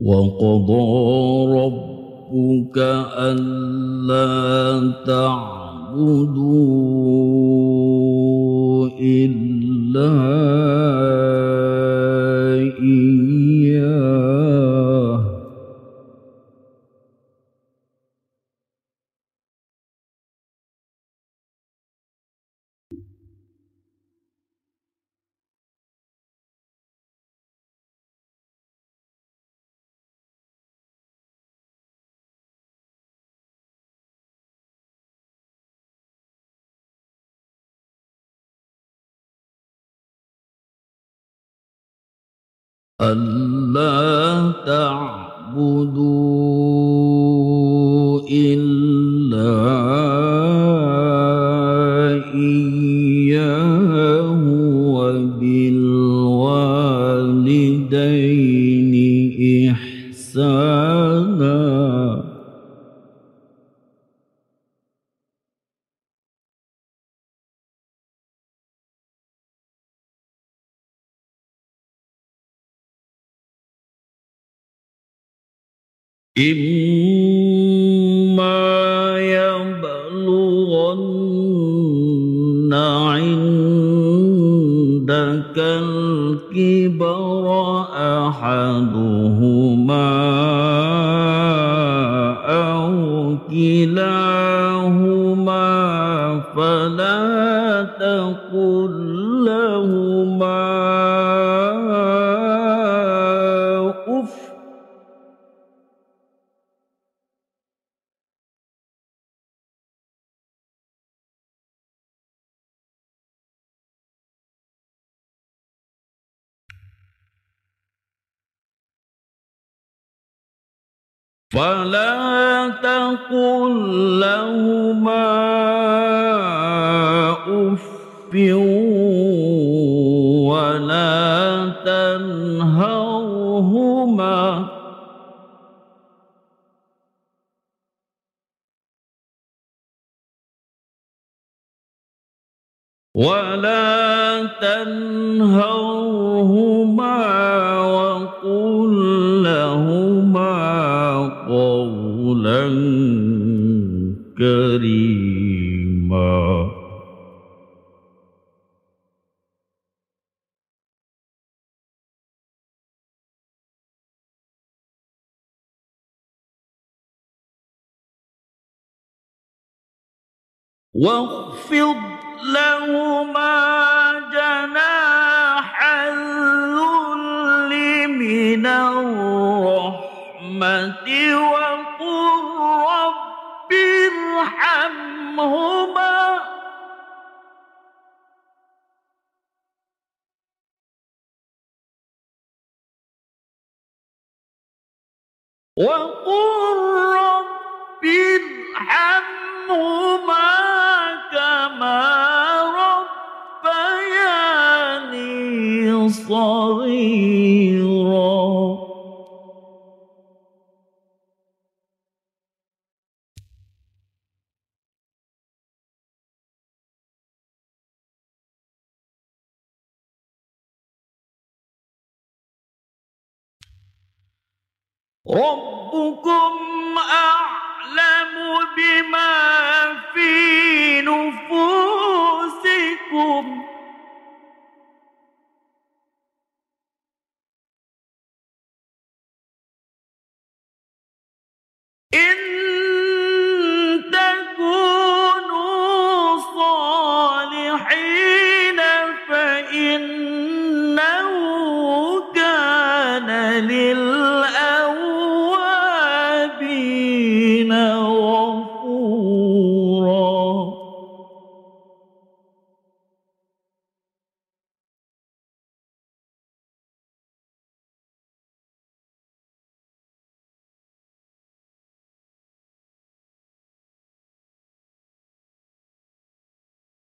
وقضى ربك ألا تعبدوا إلا ألا تعبدوا إلا إياه وبالوالدين إحسانا. إما يبلغن عندك الكبر أحدهما أو كلاهما فلا تقل فلا تقل لهما أف ولا تنهرهما. ولا تنهرهما. كريما. واخفض لهما جناح الذل من الرحمة ارحمهما وقل رب ارحمهما ربكم أعلم بما في نفوسكم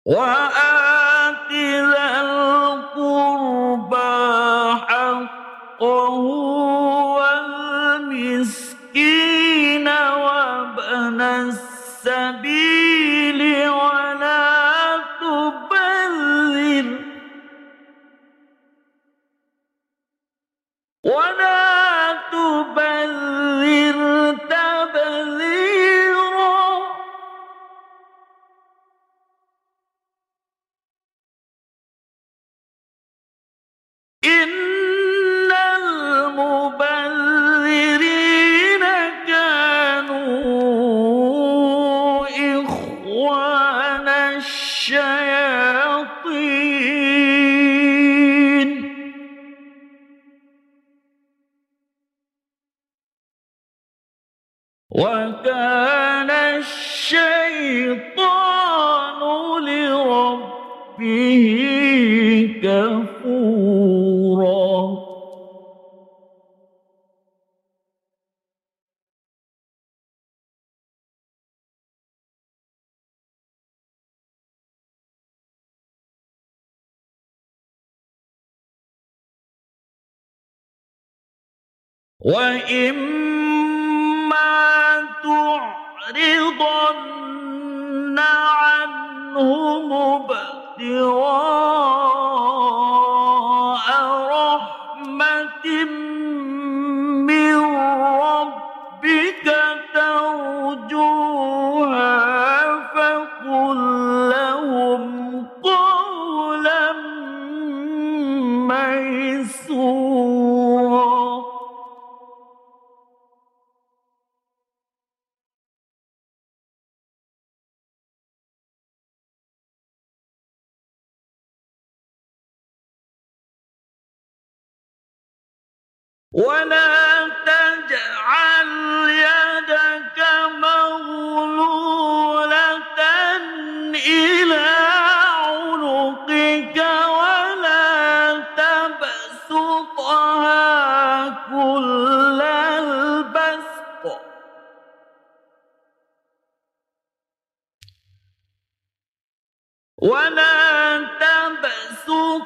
وآت إخوان الشياطين. وكان الشيطان لربه كفورا. وإما تعرضن عنهم ابتغاء ولا تجعل يدك إلى عنقك ولا تبسطها كل البسط. ولا تبسطها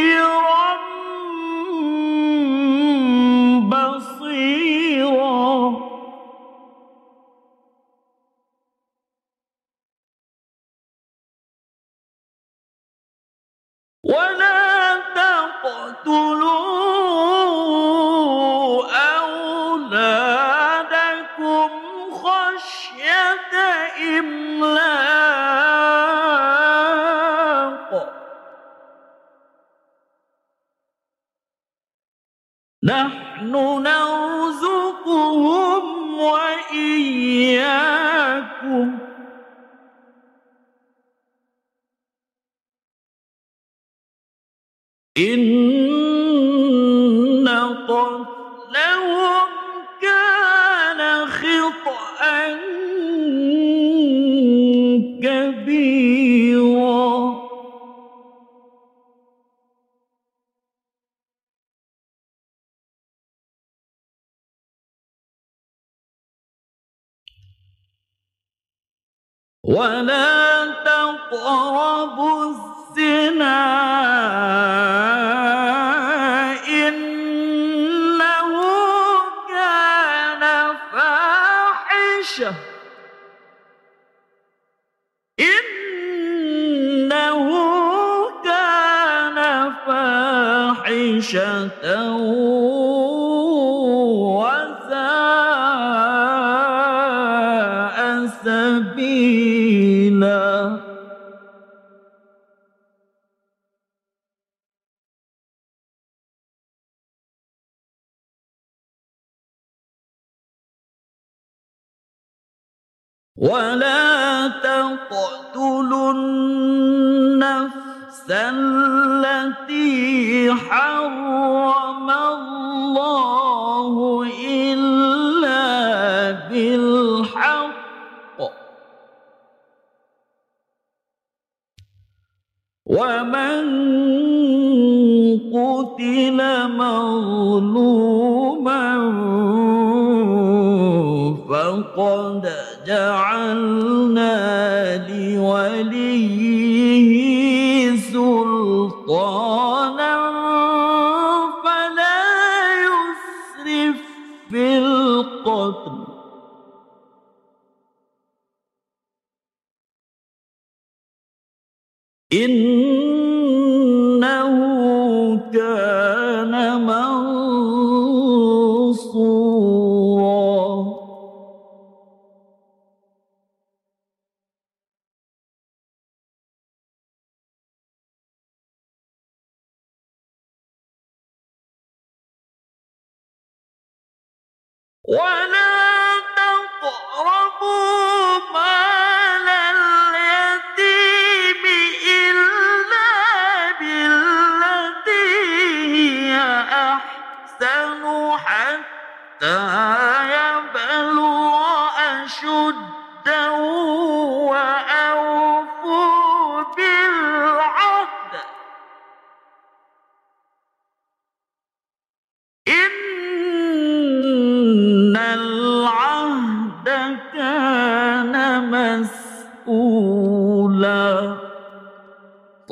نحن نرزقهم وإياكم. إن قتلهم ولا تقربوا ولا تقتلوا النفس التي حرم الله إلا بالحق ومن قتل مظلوما فقد جعلنا لوليه ولا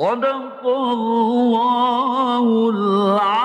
صدق الله العظيم